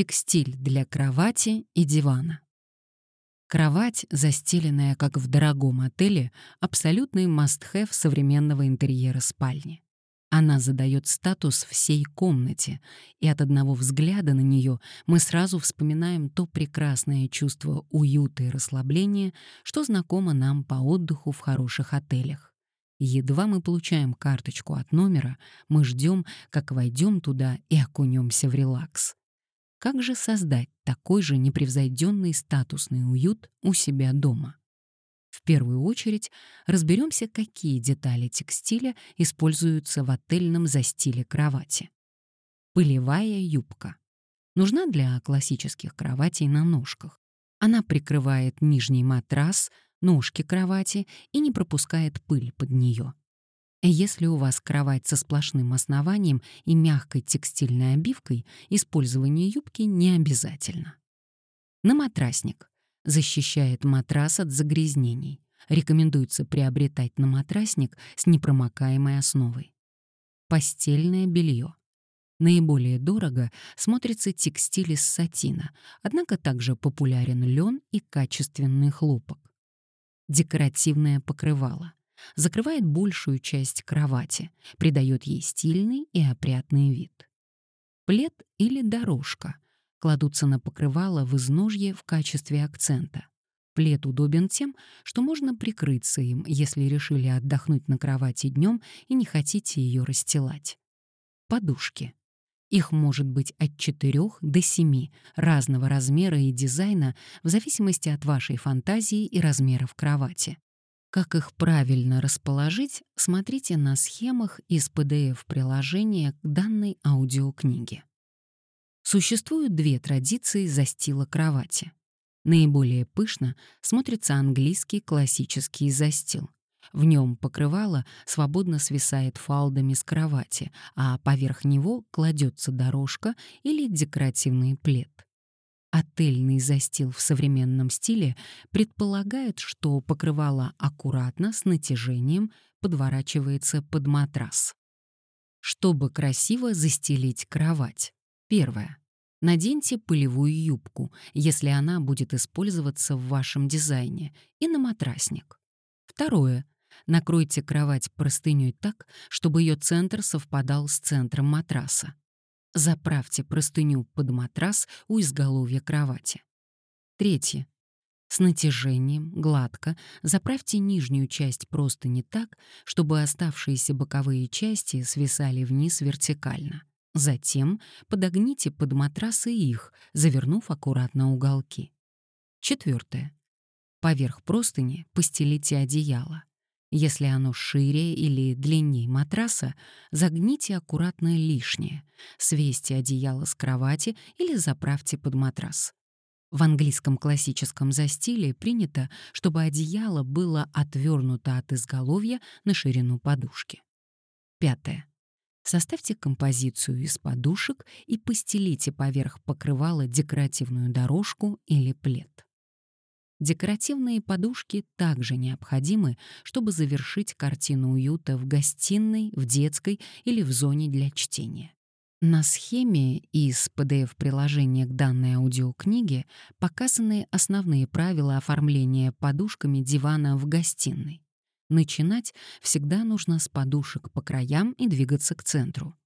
Текстиль для кровати и дивана. Кровать, застеленная как в дорогом отеле, абсолютный must-have современного интерьера спальни. Она задает статус всей комнате, и от одного взгляда на нее мы сразу вспоминаем то прекрасное чувство уюта и расслабления, что знакомо нам по отдыху в хороших отелях. Едва мы получаем карточку от номера, мы ждем, как войдем туда и окунемся в релакс. Как же создать такой же непревзойденный статусный уют у себя дома? В первую очередь разберемся, какие детали текстиля используются в отельном застиле кровати. Пылевая юбка. Нужна для классических кроватей на ножках. Она прикрывает нижний матрас, ножки кровати и не пропускает пыль под нее. Если у вас кровать со сплошным основанием и мягкой текстильной обивкой, использование юбки не обязательно. На матрасник. Защищает матрас от загрязнений. Рекомендуется приобретать на матрасник с непромокаемой основой. Постельное белье. Наиболее дорого смотрится текстиль из сатина, однако также популярен лен и качественный хлопок. Декоративное покрывало закрывает большую часть кровати, придает ей стильный и опрятный вид. Плед или дорожка кладутся на покрывало в изножье в качестве акцента. Плед удобен тем, что можно прикрыться им, если решили отдохнуть на кровати днем и не хотите ее расстилать. Подушки. Их может быть от 4 до 7 разного размера и дизайна в зависимости от вашей фантазии и размеров кровати. Как их правильно расположить, смотрите на схемах из PDF-приложения к данной аудиокниге. Существуют две традиции застила кровати. Наиболее пышно смотрится английский классический застил. В нем покрывало свободно свисает фалдами с кровати, а поверх него кладется дорожка или декоративный плед. Отельный застил в современном стиле предполагает, что покрывало аккуратно, с натяжением, подворачивается под матрас. Чтобы красиво застелить кровать. Первое. Наденьте пылевую юбку, если она будет использоваться в вашем дизайне, и на матрасник. Второе. Накройте кровать простыней так, чтобы ее центр совпадал с центром матраса. Заправьте простыню под матрас у изголовья кровати. Третье. С натяжением, гладко, заправьте нижнюю часть простыни так, чтобы оставшиеся боковые части свисали вниз вертикально. Затем подогните под матрасы их, завернув аккуратно уголки. Четвертое. Поверх простыни постелите одеяло. Если оно шире или длиннее матраса, загните аккуратно лишнее, свесьте одеяло с кровати или заправьте под матрас. В английском классическом застиле принято, чтобы одеяло было отвернуто от изголовья на ширину подушки. Пятое. Составьте композицию из подушек и постелите поверх покрывала декоративную дорожку или плед. Декоративные подушки также необходимы, чтобы завершить картину уюта в гостиной, в детской или в зоне для чтения. На схеме из PDF-приложения к данной аудиокниге показаны основные правила оформления подушками дивана в гостиной. Начинать всегда нужно с подушек по краям и двигаться к центру.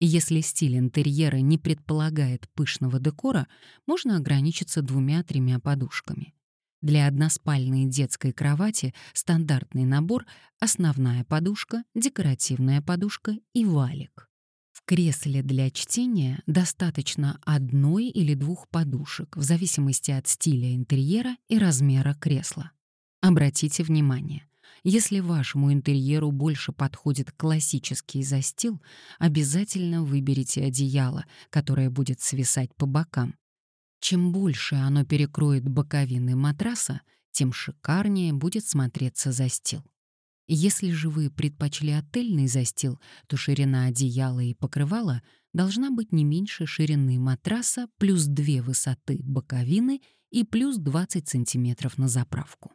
Если стиль интерьера не предполагает пышного декора, можно ограничиться двумя-тремя подушками. Для односпальной детской кровати стандартный набор — основная подушка, декоративная подушка и валик. В кресле для чтения достаточно одной или двух подушек в зависимости от стиля интерьера и размера кресла. Обратите внимание, если вашему интерьеру больше подходит классический застил, обязательно выберите одеяло, которое будет свисать по бокам, чем больше оно перекроет боковины матраса, тем шикарнее будет смотреться застил. Если же вы предпочли отельный застил, то ширина одеяла и покрывала должна быть не меньше ширины матраса плюс две высоты боковины и плюс 20 см на заправку.